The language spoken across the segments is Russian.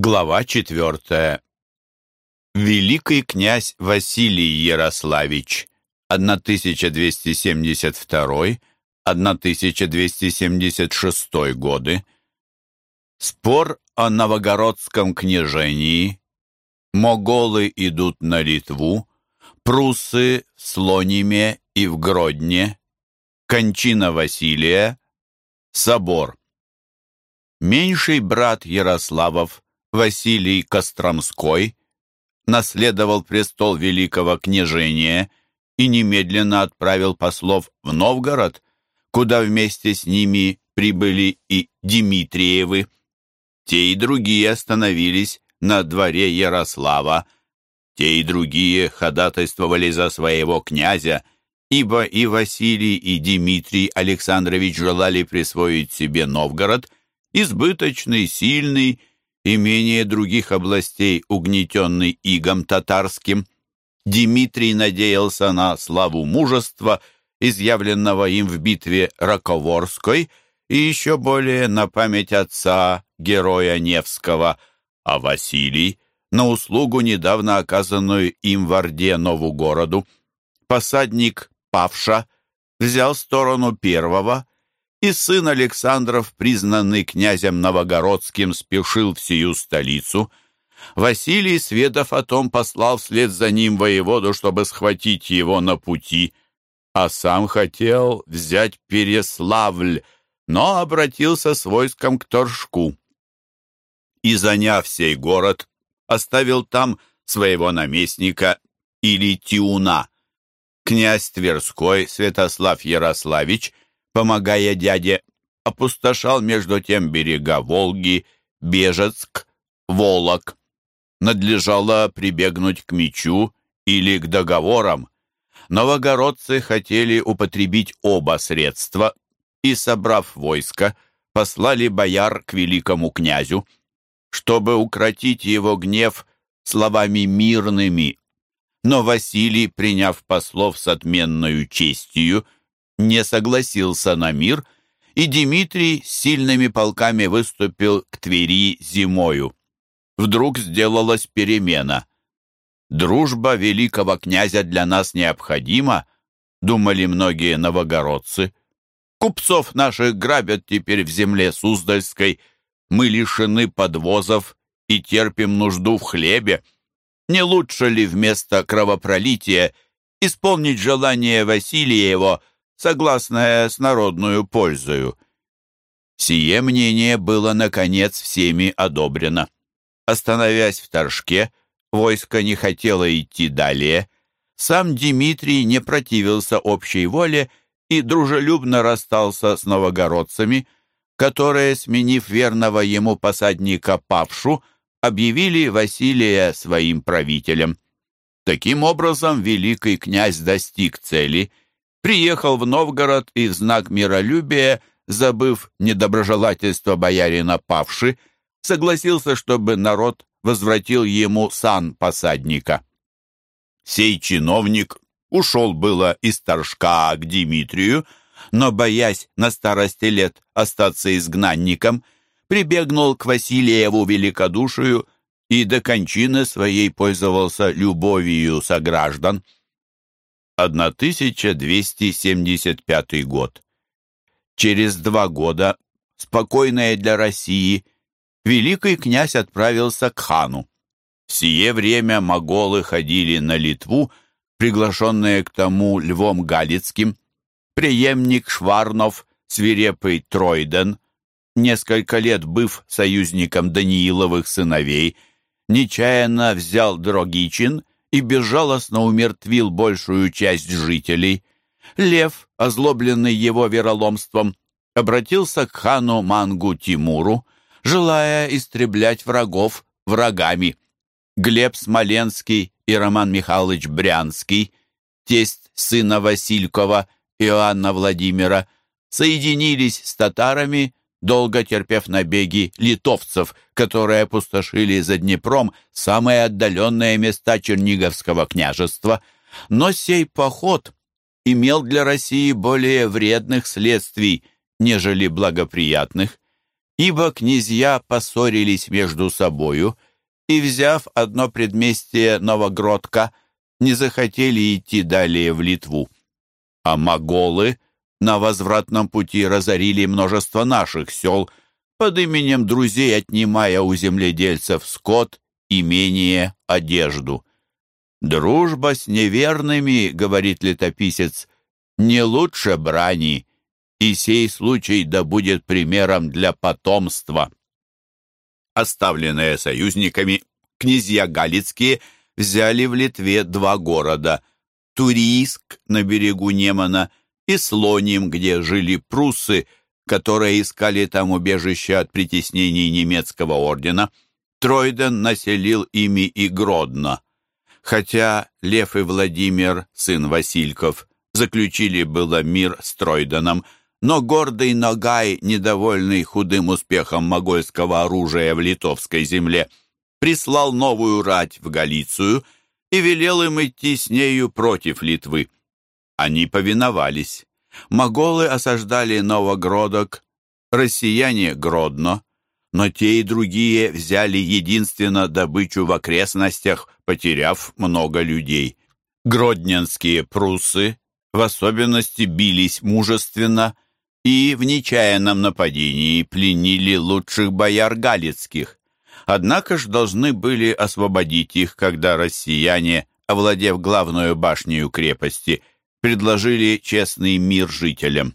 Глава четвертая. Великий князь Василий Ярославич 1272-1276 годы. Спор о новогородском княжении. Моголы идут на Литву. Прусы в Слониме и в Гродне. Кончина Василия. Собор. Меньший брат Ярославов – Василий Костромской наследовал престол великого княжения и немедленно отправил послов в Новгород, куда вместе с ними прибыли и Дмитриевы. Те и другие остановились на дворе Ярослава, те и другие ходатайствовали за своего князя, ибо и Василий, и Дмитрий Александрович желали присвоить себе Новгород, избыточный, сильный и менее других областей, угнетенный игом татарским. Дмитрий надеялся на славу мужества, изъявленного им в битве Раковорской, и еще более на память отца, героя Невского, а Василий — на услугу, недавно оказанную им в Орде Нову Посадник Павша взял сторону первого — и сын Александров, признанный князем Новогородским, спешил в сию столицу. Василий, сведав о том, послал вслед за ним воеводу, чтобы схватить его на пути, а сам хотел взять Переславль, но обратился с войском к Торжку. И, заняв сей город, оставил там своего наместника или Тиуна. Князь Тверской Святослав Ярославич – помогая дяде, опустошал между тем берега Волги, Бежецк, Волок. Надлежало прибегнуть к мечу или к договорам. Новогородцы хотели употребить оба средства и, собрав войско, послали бояр к великому князю, чтобы укротить его гнев словами мирными. Но Василий, приняв послов с отменною честью, не согласился на мир, и Дмитрий с сильными полками выступил к Твери зимою. Вдруг сделалась перемена. «Дружба великого князя для нас необходима», — думали многие новогородцы. «Купцов наших грабят теперь в земле Суздальской, мы лишены подвозов и терпим нужду в хлебе. Не лучше ли вместо кровопролития исполнить желание Василия согласное с народную пользою. Сие мнение было, наконец, всеми одобрено. Остановясь в Торжке, войско не хотело идти далее. Сам Дмитрий не противился общей воле и дружелюбно расстался с новогородцами, которые, сменив верного ему посадника Павшу, объявили Василия своим правителем. Таким образом, великий князь достиг цели – приехал в Новгород и в знак миролюбия, забыв недоброжелательство боярина Павши, согласился, чтобы народ возвратил ему сан посадника. Сей чиновник ушел было из Торжка к Дмитрию, но, боясь на старости лет остаться изгнанником, прибегнул к Василиеву великодушию и до кончины своей пользовался любовью сограждан. 1275 год. Через два года, спокойное для России, великий князь отправился к хану. В сие время моголы ходили на Литву, приглашенные к тому Львом Галицким, преемник Шварнов, свирепый Тройден, несколько лет быв союзником Данииловых сыновей, нечаянно взял Дрогичин и безжалостно умертвил большую часть жителей. Лев, озлобленный его вероломством, обратился к хану Мангу Тимуру, желая истреблять врагов врагами. Глеб Смоленский и Роман Михайлович Брянский, тесть сына Василькова Иоанна Владимира, соединились с татарами долго терпев набеги литовцев, которые опустошили за Днепром самые отдаленные места Черниговского княжества. Но сей поход имел для России более вредных следствий, нежели благоприятных. ибо князья поссорились между собою и, взяв одно предместье Новогродка, не захотели идти далее в Литву. А моголы на возвратном пути разорили множество наших сел, под именем друзей отнимая у земледельцев скот, имение, одежду. «Дружба с неверными, — говорит летописец, — не лучше брани, и сей случай да будет примером для потомства». Оставленные союзниками, князья Галицкие взяли в Литве два города — Турийск на берегу Немана и Слоним, где жили пруссы, которые искали там убежище от притеснений немецкого ордена. Тройден населил ими и Гродно. Хотя Лев и Владимир, сын Васильков, заключили было мир с Тройденом, но гордый Ногай, недовольный худым успехом могольского оружия в литовской земле, прислал новую рать в Галицию и велел им идти с нею против Литвы. Они повиновались. Моголы осаждали Новогродок, россияне — Гродно, но те и другие взяли единственно добычу в окрестностях, потеряв много людей. Гродненские пруссы в особенности бились мужественно и в нечаянном нападении пленили лучших бояр галицких. Однако ж должны были освободить их, когда россияне, овладев главную башню крепости, предложили честный мир жителям.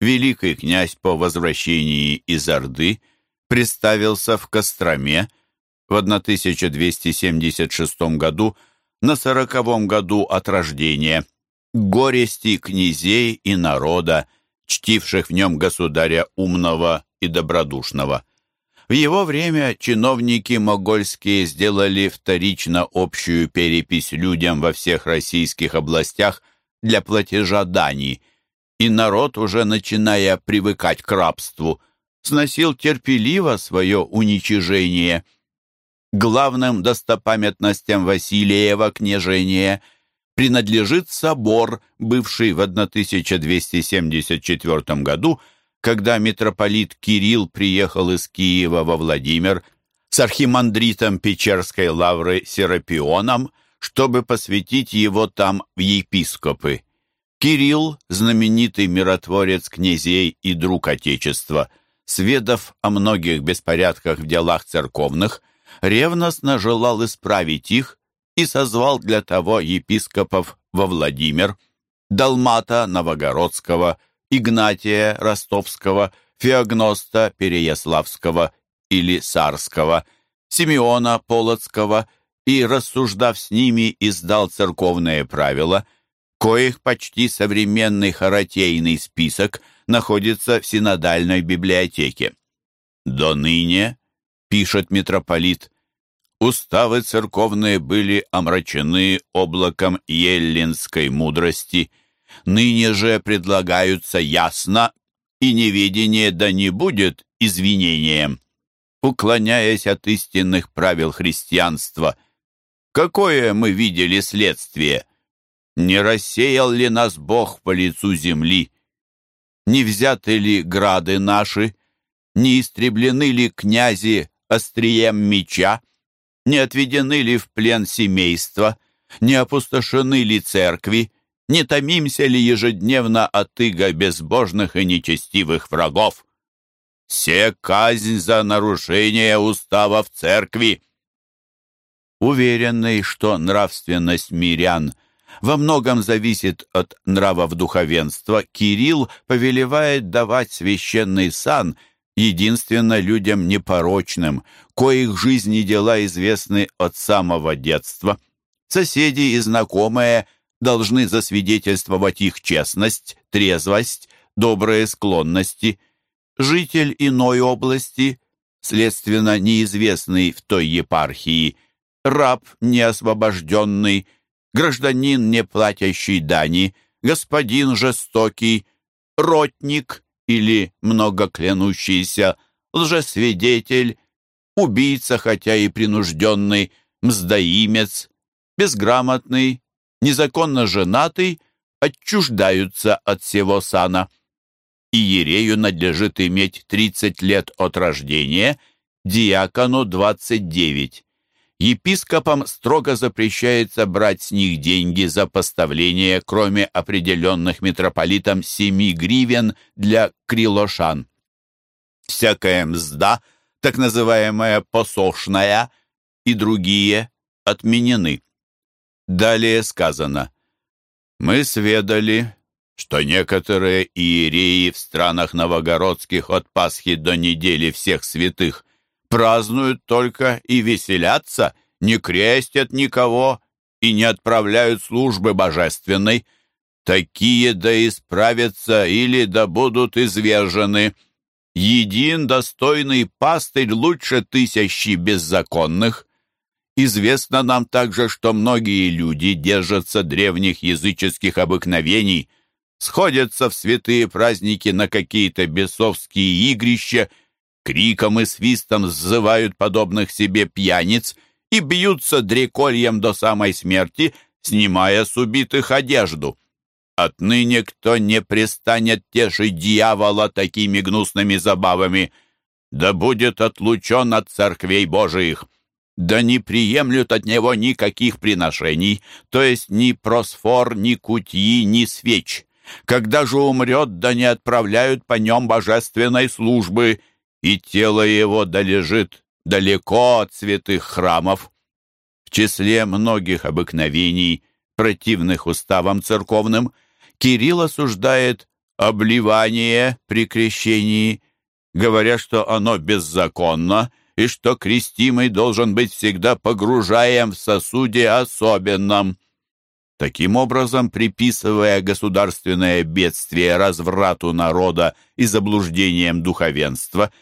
Великий князь по возвращении из Орды представился в Костроме в 1276 году на сороковом году от рождения, горести князей и народа, чтивших в нем государя умного и добродушного. В его время чиновники могольские сделали вторично общую перепись людям во всех российских областях для платежа дани, и народ, уже начиная привыкать к рабству, сносил терпеливо свое уничижение. Главным достопамятностям Василиева княжения принадлежит собор, бывший в 1274 году, когда митрополит Кирилл приехал из Киева во Владимир с архимандритом Печерской лавры Серапионом, чтобы посвятить его там в епископы. Кирилл, знаменитый миротворец князей и друг Отечества, сведав о многих беспорядках в делах церковных, ревностно желал исправить их и созвал для того епископов во Владимир, Далмата Новогородского, Игнатия Ростовского, Феогноста Переяславского или Сарского, Симеона Полоцкого – и, рассуждав с ними, издал церковные правила, коих почти современный харатейный список находится в синодальной библиотеке. «До ныне, — пишет митрополит, — уставы церковные были омрачены облаком еллинской мудрости, ныне же предлагаются ясно, и неведение да не будет извинением. Уклоняясь от истинных правил христианства — Какое мы видели следствие? Не рассеял ли нас Бог по лицу земли? Не взяты ли грады наши? Не истреблены ли князи острием меча? Не отведены ли в плен семейства? Не опустошены ли церкви? Не томимся ли ежедневно от иго безбожных и нечестивых врагов? Все казнь за нарушение устава в церкви уверенный, что нравственность мирян во многом зависит от нравов духовенства, Кирилл повелевает давать священный сан единственно людям непорочным, коих жизни и дела известны от самого детства. Соседи и знакомые должны засвидетельствовать их честность, трезвость, добрые склонности. Житель иной области, следственно неизвестный в той епархии, раб неосвобожденный, гражданин, не платящий дани, господин жестокий, ротник или многоклянущийся, лжесвидетель, убийца, хотя и принужденный, мздоимец, безграмотный, незаконно женатый, отчуждаются от всего сана. иерею надлежит иметь 30 лет от рождения, диакону 29. Епископам строго запрещается брать с них деньги за поставление, кроме определенных митрополитам 7 гривен для крилошан. Всякая мзда, так называемая посошная, и другие отменены. Далее сказано, «Мы сведали, что некоторые иереи в странах новогородских от Пасхи до недели всех святых празднуют только и веселятся, не крестят никого и не отправляют службы божественной. Такие да исправятся или да будут извержены. Един достойный пастырь лучше тысячи беззаконных. Известно нам также, что многие люди держатся древних языческих обыкновений, сходятся в святые праздники на какие-то бесовские игрища, криком и свистом сзывают подобных себе пьяниц и бьются дрекольем до самой смерти, снимая с убитых одежду. Отныне кто не пристанет тешить дьявола такими гнусными забавами, да будет отлучен от церквей Божиих да не приемлют от него никаких приношений, то есть ни просфор, ни кутьи, ни свеч. Когда же умрет, да не отправляют по нем божественной службы, и тело его долежит далеко от святых храмов. В числе многих обыкновений, противных уставам церковным, Кирилл осуждает обливание при крещении, говоря, что оно беззаконно, и что крестимый должен быть всегда погружаем в сосуде особенном. Таким образом, приписывая государственное бедствие разврату народа и заблуждением духовенства,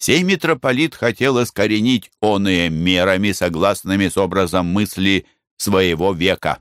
сей митрополит хотел искоренить оные мерами, согласными с образом мысли своего века.